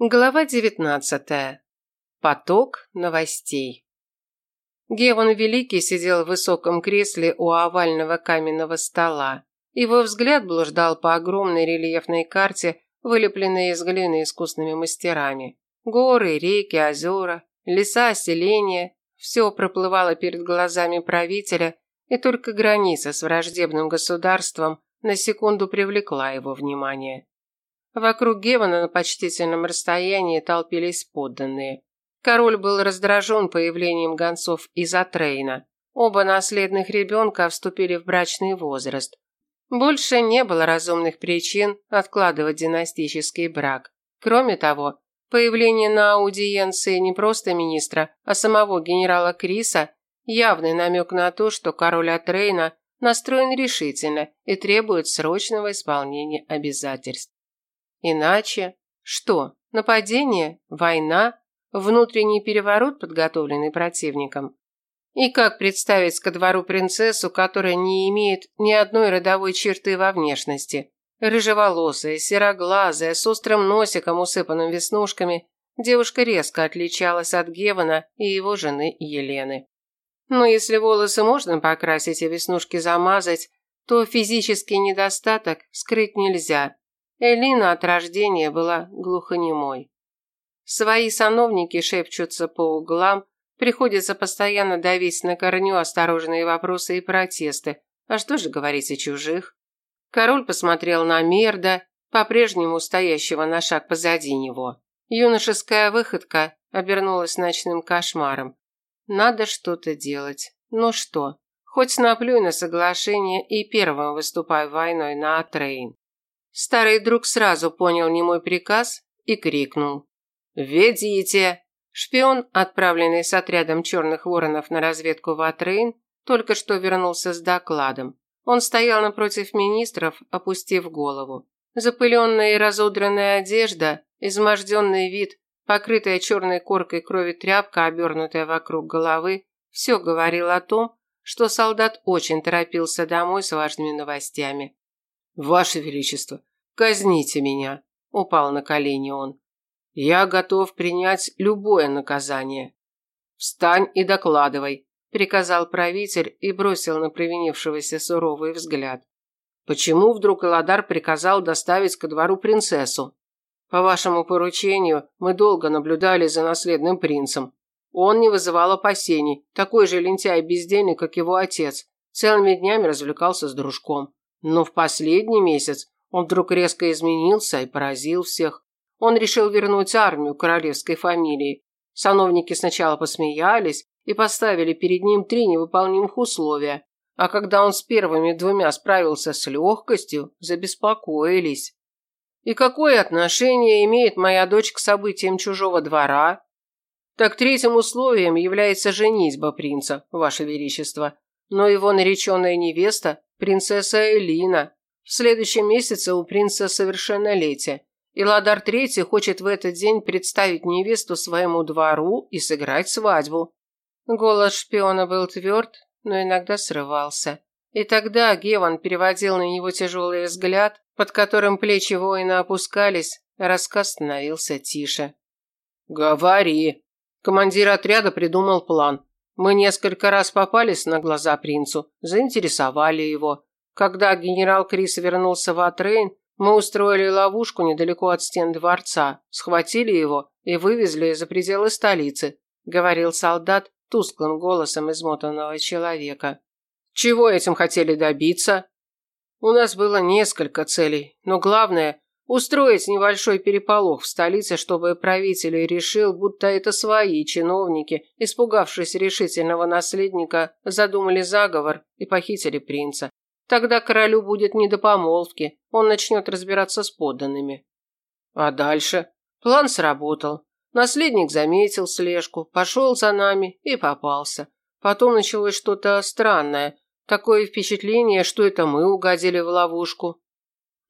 Глава 19. Поток новостей. Геван Великий сидел в высоком кресле у овального каменного стола. Его взгляд блуждал по огромной рельефной карте, вылепленной из глины искусными мастерами. Горы, реки, озера, леса, селения – все проплывало перед глазами правителя, и только граница с враждебным государством на секунду привлекла его внимание. Вокруг Гевана на почтительном расстоянии толпились подданные. Король был раздражен появлением гонцов из Атрейна. Оба наследных ребенка вступили в брачный возраст. Больше не было разумных причин откладывать династический брак. Кроме того, появление на аудиенции не просто министра, а самого генерала Криса – явный намек на то, что король Атрейна настроен решительно и требует срочного исполнения обязательств. Иначе что? Нападение? Война? Внутренний переворот, подготовленный противником? И как представить ко двору принцессу, которая не имеет ни одной родовой черты во внешности? Рыжеволосая, сероглазая, с острым носиком, усыпанным веснушками, девушка резко отличалась от Гевана и его жены Елены. Но если волосы можно покрасить и веснушки замазать, то физический недостаток скрыть нельзя. Элина от рождения была глухонемой. Свои сановники шепчутся по углам, приходится постоянно давить на корню осторожные вопросы и протесты. А что же говорить о чужих? Король посмотрел на Мерда, по-прежнему стоящего на шаг позади него. Юношеская выходка обернулась ночным кошмаром. Надо что-то делать. Ну что? Хоть наплюй на соглашение и первым выступай войной на Атрейн. Старый друг сразу понял немой приказ и крикнул. «Ведите!» Шпион, отправленный с отрядом черных воронов на разведку в Атрейн, только что вернулся с докладом. Он стоял напротив министров, опустив голову. Запыленная и разодранная одежда, изможденный вид, покрытая черной коркой крови тряпка, обернутая вокруг головы, все говорило о том, что солдат очень торопился домой с важными новостями. «Ваше Величество, казните меня!» – упал на колени он. «Я готов принять любое наказание». «Встань и докладывай», – приказал правитель и бросил на провинившегося суровый взгляд. «Почему вдруг Эладар приказал доставить ко двору принцессу?» «По вашему поручению мы долго наблюдали за наследным принцем. Он не вызывал опасений, такой же лентяй и бездельник, как его отец. Целыми днями развлекался с дружком. Но в последний месяц он вдруг резко изменился и поразил всех. Он решил вернуть армию королевской фамилии. Сановники сначала посмеялись и поставили перед ним три невыполнимых условия, а когда он с первыми двумя справился с легкостью, забеспокоились. И какое отношение имеет моя дочь к событиям чужого двора? Так третьим условием является женитьба принца, ваше величество. Но его нареченная невеста принцесса Элина. В следующем месяце у принца совершеннолетие. И Ладар Третий хочет в этот день представить невесту своему двору и сыграть свадьбу. Голос шпиона был тверд, но иногда срывался. И тогда Геван переводил на него тяжелый взгляд, под которым плечи воина опускались, рассказ становился тише. «Говори!» Командир отряда придумал план. Мы несколько раз попались на глаза принцу, заинтересовали его. Когда генерал Крис вернулся в Атрейн, мы устроили ловушку недалеко от стен дворца, схватили его и вывезли за пределы столицы, говорил солдат тусклым голосом измотанного человека. Чего этим хотели добиться? У нас было несколько целей, но главное Устроить небольшой переполох в столице, чтобы правитель решил, будто это свои чиновники, испугавшись решительного наследника, задумали заговор и похитили принца. Тогда королю будет не до помолвки, он начнет разбираться с подданными. А дальше? План сработал. Наследник заметил слежку, пошел за нами и попался. Потом началось что-то странное. Такое впечатление, что это мы угодили в ловушку.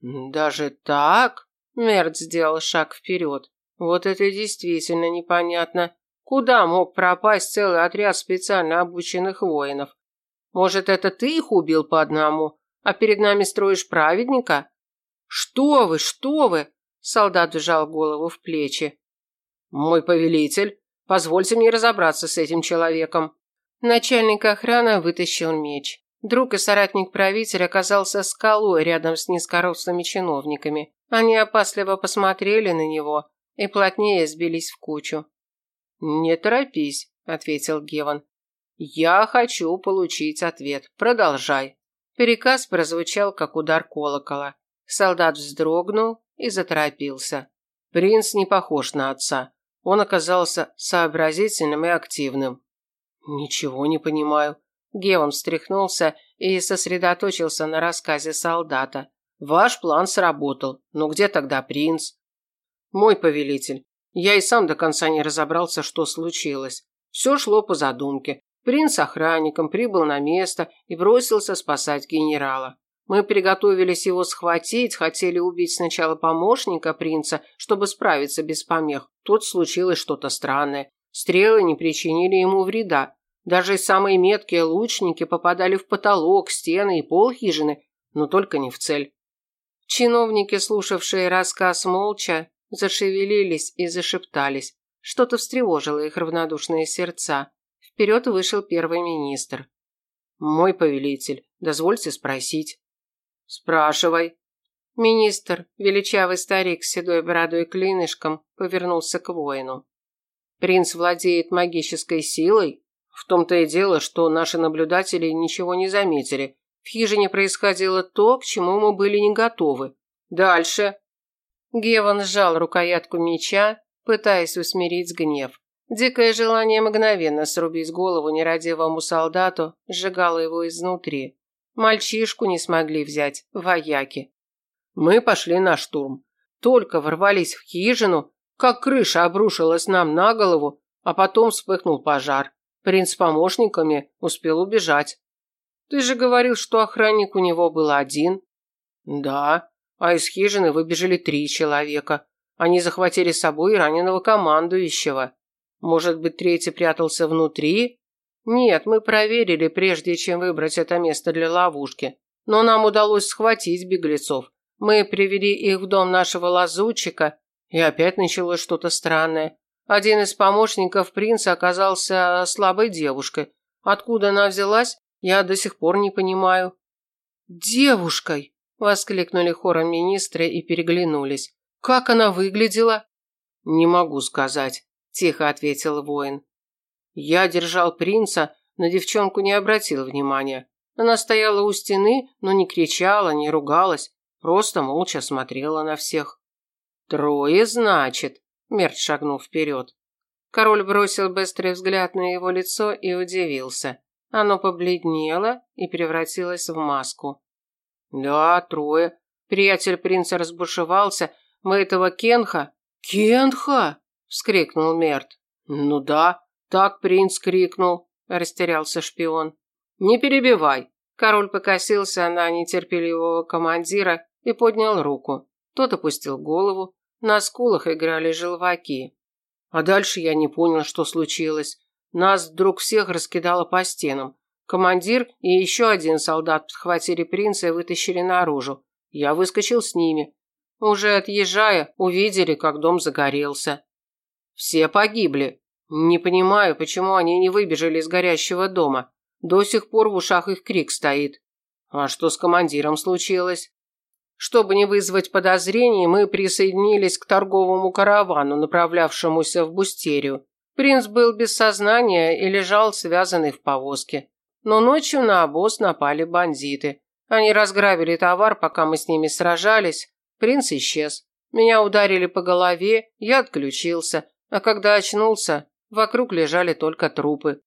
«Даже так?» Мерт сделал шаг вперед. «Вот это действительно непонятно. Куда мог пропасть целый отряд специально обученных воинов? Может, это ты их убил по одному, а перед нами строишь праведника?» «Что вы, что вы!» Солдат вжал голову в плечи. «Мой повелитель, позвольте мне разобраться с этим человеком». Начальник охраны вытащил меч. Друг и соратник правителя оказался скалой рядом с низкорослыми чиновниками. Они опасливо посмотрели на него и плотнее сбились в кучу. «Не торопись», – ответил Геван. «Я хочу получить ответ. Продолжай». Переказ прозвучал, как удар колокола. Солдат вздрогнул и заторопился. Принц не похож на отца. Он оказался сообразительным и активным. «Ничего не понимаю». Геон встряхнулся и сосредоточился на рассказе солдата. «Ваш план сработал, но где тогда принц?» «Мой повелитель, я и сам до конца не разобрался, что случилось. Все шло по задумке. Принц с охранником прибыл на место и бросился спасать генерала. Мы приготовились его схватить, хотели убить сначала помощника принца, чтобы справиться без помех. Тут случилось что-то странное. Стрелы не причинили ему вреда. Даже самые меткие лучники попадали в потолок, стены и пол хижины, но только не в цель. Чиновники, слушавшие рассказ молча, зашевелились и зашептались. Что-то встревожило их равнодушные сердца. Вперед вышел первый министр. «Мой повелитель, дозвольте спросить». «Спрашивай». Министр, величавый старик с седой бородой и клинышком, повернулся к воину. «Принц владеет магической силой? В том-то и дело, что наши наблюдатели ничего не заметили. В хижине происходило то, к чему мы были не готовы. Дальше». Геван сжал рукоятку меча, пытаясь усмирить гнев. Дикое желание мгновенно срубить голову нерадивому солдату сжигало его изнутри. Мальчишку не смогли взять, вояки. Мы пошли на штурм. Только ворвались в хижину, как крыша обрушилась нам на голову, а потом вспыхнул пожар. Принц с помощниками успел убежать. Ты же говорил, что охранник у него был один. Да, а из хижины выбежали три человека. Они захватили с собой раненого командующего. Может быть, третий прятался внутри? Нет, мы проверили, прежде чем выбрать это место для ловушки. Но нам удалось схватить беглецов. Мы привели их в дом нашего лазутчика, и опять началось что-то странное. Один из помощников принца оказался слабой девушкой. Откуда она взялась, я до сих пор не понимаю. «Девушкой!» – воскликнули хором министры и переглянулись. «Как она выглядела?» «Не могу сказать», – тихо ответил воин. Я держал принца, на девчонку не обратил внимания. Она стояла у стены, но не кричала, не ругалась, просто молча смотрела на всех. «Трое, значит?» – Мерт шагнул вперед. Король бросил быстрый взгляд на его лицо и удивился. Оно побледнело и превратилось в маску. «Да, трое. Приятель принца разбушевался. Мы этого Кенха...» «Кенха!» – вскрикнул Мерт. «Ну да, так принц крикнул, растерялся шпион. Не перебивай. Король покосился на нетерпеливого командира и поднял руку. Тот опустил голову, на скулах играли желваки. А дальше я не понял, что случилось. Нас вдруг всех раскидало по стенам. Командир и еще один солдат подхватили принца и вытащили наружу. Я выскочил с ними. Уже отъезжая, увидели, как дом загорелся. Все погибли, не понимаю, почему они не выбежали из горящего дома. До сих пор в ушах их крик стоит. А что с командиром случилось? Чтобы не вызвать подозрений, мы присоединились к торговому каравану, направлявшемуся в Бустерию. Принц был без сознания и лежал связанный в повозке. Но ночью на обоз напали бандиты. Они разграбили товар, пока мы с ними сражались. Принц исчез. Меня ударили по голове, я отключился, а когда очнулся, Вокруг лежали только трупы.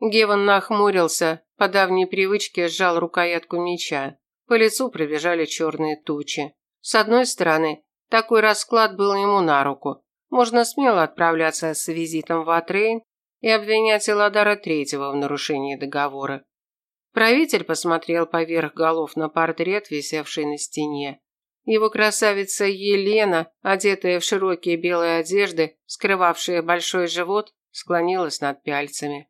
Геван нахмурился, по давней привычке сжал рукоятку меча. По лицу пробежали черные тучи. С одной стороны, такой расклад был ему на руку. Можно смело отправляться с визитом в Атрейн и обвинять Эладара Третьего в нарушении договора. Правитель посмотрел поверх голов на портрет, висевший на стене. Его красавица Елена, одетая в широкие белые одежды, скрывавшие большой живот, склонилась над пяльцами.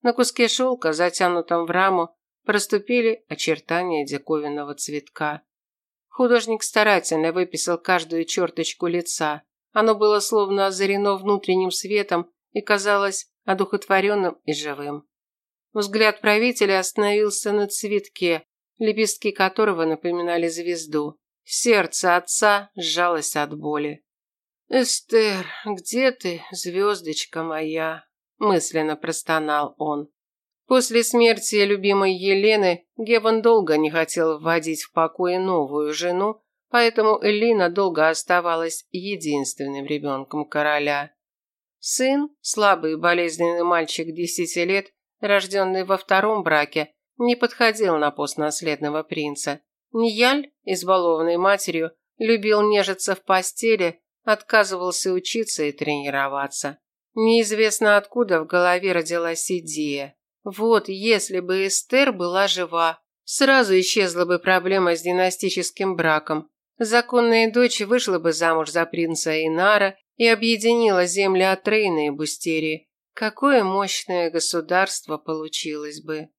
На куске шелка, затянутом в раму, проступили очертания диковинного цветка. Художник старательно выписал каждую черточку лица. Оно было словно озарено внутренним светом и казалось одухотворенным и живым. Взгляд правителя остановился на цветке, лепестки которого напоминали звезду. Сердце отца сжалось от боли. «Эстер, где ты, звездочка моя?» – мысленно простонал он. После смерти любимой Елены Геван долго не хотел вводить в покое новую жену, поэтому Элина долго оставалась единственным ребенком короля. Сын, слабый и болезненный мальчик десяти лет, рожденный во втором браке, не подходил на пост наследного принца. Нияль, избалованный матерью, любил нежиться в постели, отказывался учиться и тренироваться. Неизвестно откуда в голове родилась идея. Вот если бы Эстер была жива, сразу исчезла бы проблема с династическим браком. Законная дочь вышла бы замуж за принца Инара и объединила земли Атрейна и Бустерии. Какое мощное государство получилось бы.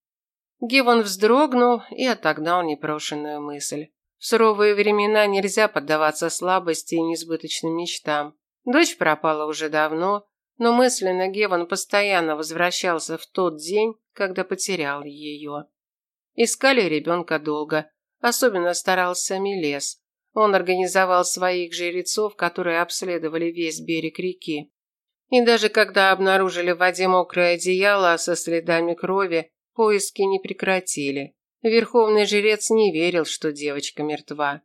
Гевон вздрогнул и отогнал непрошенную мысль. В суровые времена нельзя поддаваться слабости и несбыточным мечтам. Дочь пропала уже давно, но мысленно Геван постоянно возвращался в тот день, когда потерял ее. Искали ребенка долго, особенно старался Мелес. Он организовал своих жрецов, которые обследовали весь берег реки. И даже когда обнаружили в воде мокрое одеяло со следами крови, поиски не прекратили. Верховный жрец не верил, что девочка мертва.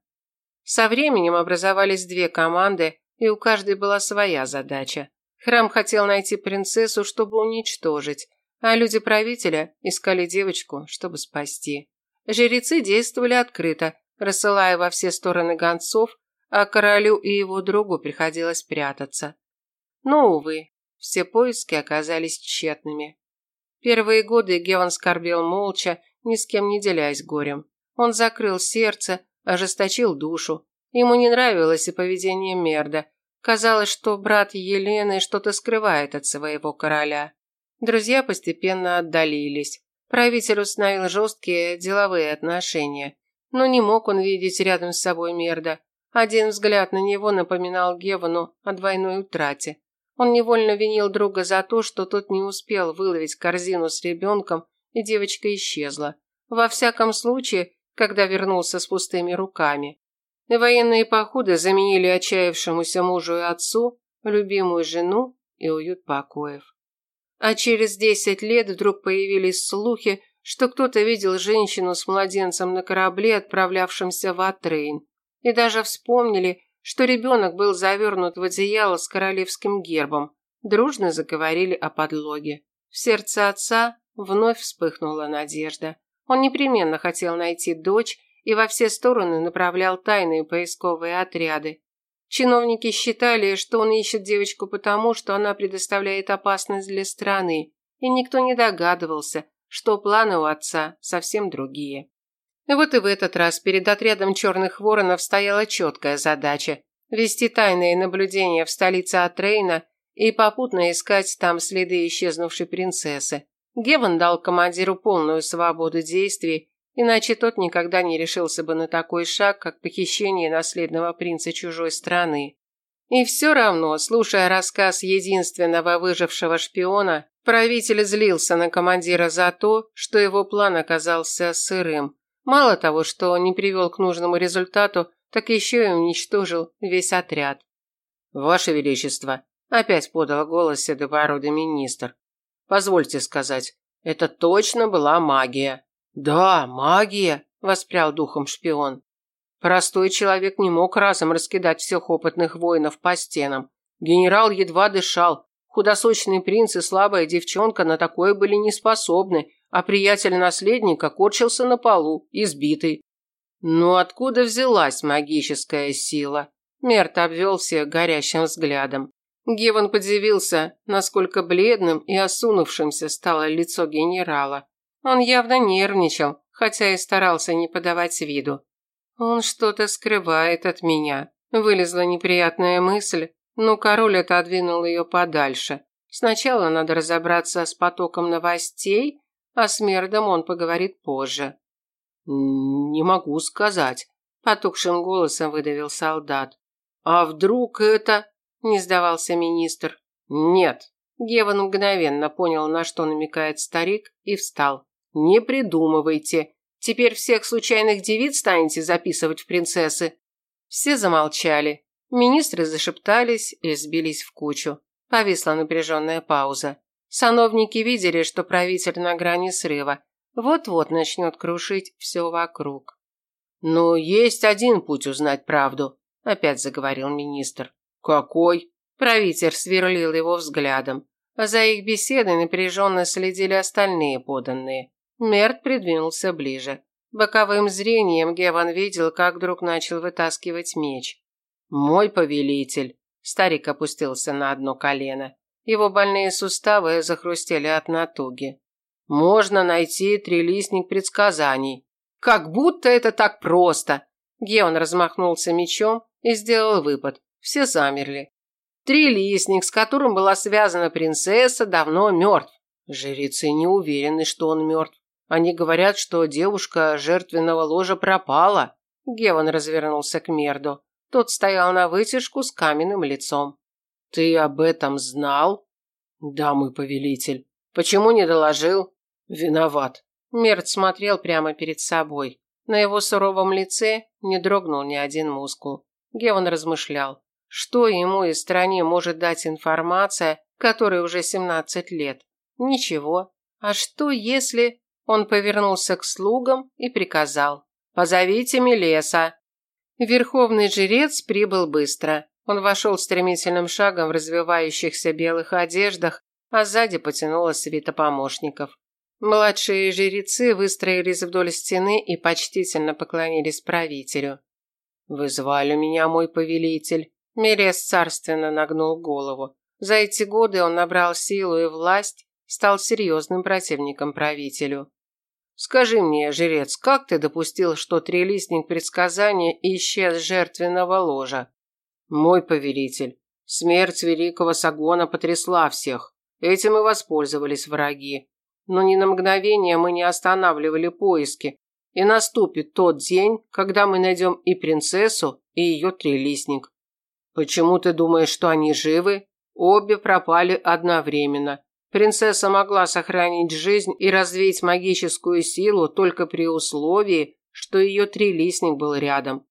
Со временем образовались две команды, и у каждой была своя задача. Храм хотел найти принцессу, чтобы уничтожить, а люди правителя искали девочку, чтобы спасти. Жрецы действовали открыто, рассылая во все стороны гонцов, а королю и его другу приходилось прятаться. Но, увы, все поиски оказались тщетными. Первые годы Геван скорбел молча, ни с кем не делясь горем. Он закрыл сердце, ожесточил душу. Ему не нравилось и поведение Мерда, Казалось, что брат Елены что-то скрывает от своего короля. Друзья постепенно отдалились. Правитель установил жесткие деловые отношения. Но не мог он видеть рядом с собой Мерда. Один взгляд на него напоминал Гевану о двойной утрате. Он невольно винил друга за то, что тот не успел выловить корзину с ребенком, и девочка исчезла. Во всяком случае, когда вернулся с пустыми руками. Военные походы заменили отчаявшемуся мужу и отцу любимую жену и уют покоев. А через десять лет вдруг появились слухи, что кто-то видел женщину с младенцем на корабле, отправлявшемся в Атрейн. И даже вспомнили, что ребенок был завернут в одеяло с королевским гербом. Дружно заговорили о подлоге. В сердце отца вновь вспыхнула надежда. Он непременно хотел найти дочь и во все стороны направлял тайные поисковые отряды. Чиновники считали, что он ищет девочку потому, что она предоставляет опасность для страны, и никто не догадывался, что планы у отца совсем другие. Вот и в этот раз перед отрядом черных воронов стояла четкая задача – вести тайные наблюдения в столице Атрейна и попутно искать там следы исчезнувшей принцессы. Геван дал командиру полную свободу действий Иначе тот никогда не решился бы на такой шаг, как похищение наследного принца чужой страны. И все равно, слушая рассказ единственного выжившего шпиона, правитель злился на командира за то, что его план оказался сырым. Мало того, что не привел к нужному результату, так еще и уничтожил весь отряд. «Ваше Величество», – опять подал голос седобородый министр, – «позвольте сказать, это точно была магия». «Да, магия», – воспрял духом шпион. Простой человек не мог разом раскидать всех опытных воинов по стенам. Генерал едва дышал. Худосочный принц и слабая девчонка на такое были не способны, а приятель наследника корчился на полу, избитый. Но откуда взялась магическая сила? Мерт обвел всех горящим взглядом. Геван подивился, насколько бледным и осунувшимся стало лицо генерала. Он явно нервничал, хотя и старался не подавать виду. Он что-то скрывает от меня. Вылезла неприятная мысль, но король отодвинул ее подальше. Сначала надо разобраться с потоком новостей, а с Мердом он поговорит позже. «Не могу сказать», Потухшим голосом выдавил солдат. А вдруг это... Не сдавался министр. Нет. Геван мгновенно понял, на что намекает старик, и встал. Не придумывайте. Теперь всех случайных девиц станете записывать в принцессы. Все замолчали. Министры зашептались и сбились в кучу. Повисла напряженная пауза. Сановники видели, что правитель на грани срыва. Вот-вот начнет крушить все вокруг. «Но есть один путь узнать правду», – опять заговорил министр. «Какой?» Правитель сверлил его взглядом. За их беседой напряженно следили остальные поданные. Мерт придвинулся ближе. Боковым зрением Геван видел, как вдруг начал вытаскивать меч. «Мой повелитель!» Старик опустился на одно колено. Его больные суставы захрустели от натуги. «Можно найти трилистник предсказаний». «Как будто это так просто!» Геон размахнулся мечом и сделал выпад. Все замерли. Трилистник, с которым была связана принцесса, давно мертв. Жрецы не уверены, что он мертв. Они говорят, что девушка жертвенного ложа пропала. Геван развернулся к Мерду. Тот стоял на вытяжку с каменным лицом. Ты об этом знал? Да, мой повелитель. Почему не доложил? Виноват. Мерд смотрел прямо перед собой. На его суровом лице не дрогнул ни один мускул. Геван размышлял, что ему из стране может дать информация, которой уже 17 лет. Ничего. А что если... Он повернулся к слугам и приказал. «Позовите Мелеса». Верховный жрец прибыл быстро. Он вошел стремительным шагом в развивающихся белых одеждах, а сзади потянула свита помощников. Младшие жрецы выстроились вдоль стены и почтительно поклонились правителю. «Вы звали меня, мой повелитель?» Мерес царственно нагнул голову. За эти годы он набрал силу и власть, стал серьезным противником правителю. Скажи мне, жрец, как ты допустил, что трилистник предсказания исчез с жертвенного ложа? Мой повелитель, смерть великого Сагона потрясла всех. Этим и воспользовались враги. Но ни на мгновение мы не останавливали поиски, и наступит тот день, когда мы найдем и принцессу, и ее трилистник. Почему ты думаешь, что они живы? Обе пропали одновременно. Принцесса могла сохранить жизнь и развеять магическую силу только при условии, что ее трилистник был рядом.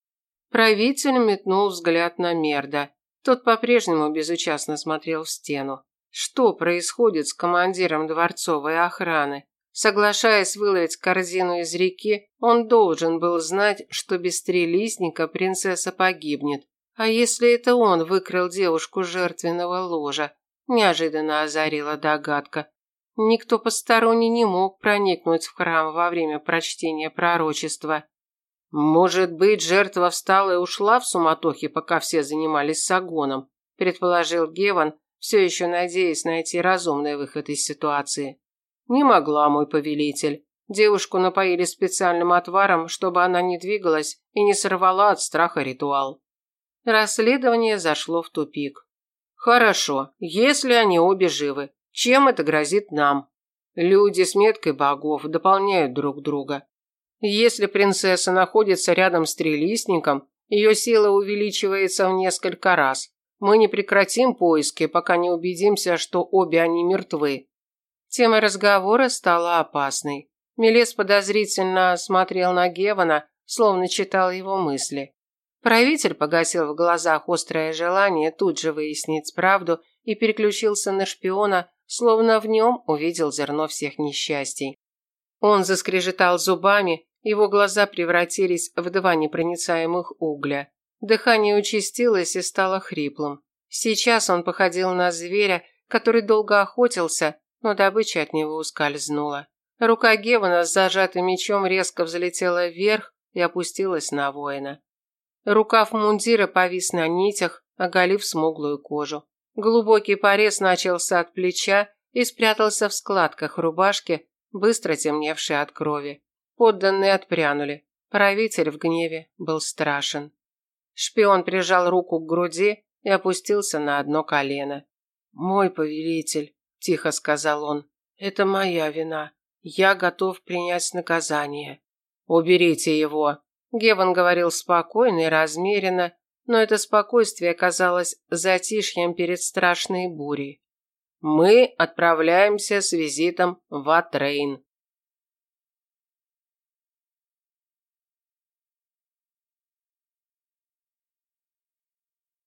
Правитель метнул взгляд на Мерда. Тот по-прежнему безучастно смотрел в стену. Что происходит с командиром дворцовой охраны? Соглашаясь выловить корзину из реки, он должен был знать, что без трилистника принцесса погибнет. А если это он выкрал девушку жертвенного ложа? Неожиданно озарила догадка. Никто посторонний не мог проникнуть в храм во время прочтения пророчества. Может быть, жертва встала и ушла в суматохе, пока все занимались сагоном, предположил Геван, все еще надеясь найти разумный выход из ситуации. Не могла, мой повелитель. Девушку напоили специальным отваром, чтобы она не двигалась и не сорвала от страха ритуал. Расследование зашло в тупик. Хорошо, если они обе живы, чем это грозит нам? Люди с меткой богов дополняют друг друга. Если принцесса находится рядом с трилистником, ее сила увеличивается в несколько раз. Мы не прекратим поиски, пока не убедимся, что обе они мертвы. Тема разговора стала опасной. Мелес подозрительно смотрел на Гевана, словно читал его мысли. Правитель погасил в глазах острое желание тут же выяснить правду и переключился на шпиона, словно в нем увидел зерно всех несчастий. Он заскрежетал зубами, его глаза превратились в два непроницаемых угля. Дыхание участилось и стало хриплым. Сейчас он походил на зверя, который долго охотился, но добыча от него ускользнула. Рука Гевана с зажатым мечом резко взлетела вверх и опустилась на воина. Рукав мундира повис на нитях, оголив смуглую кожу. Глубокий порез начался от плеча и спрятался в складках рубашки, быстро темневшей от крови. Подданные отпрянули. Правитель в гневе был страшен. Шпион прижал руку к груди и опустился на одно колено. «Мой повелитель», – тихо сказал он, – «это моя вина. Я готов принять наказание». «Уберите его», Геван говорил спокойно и размеренно, но это спокойствие казалось затишьем перед страшной бурей. «Мы отправляемся с визитом в Атрейн»,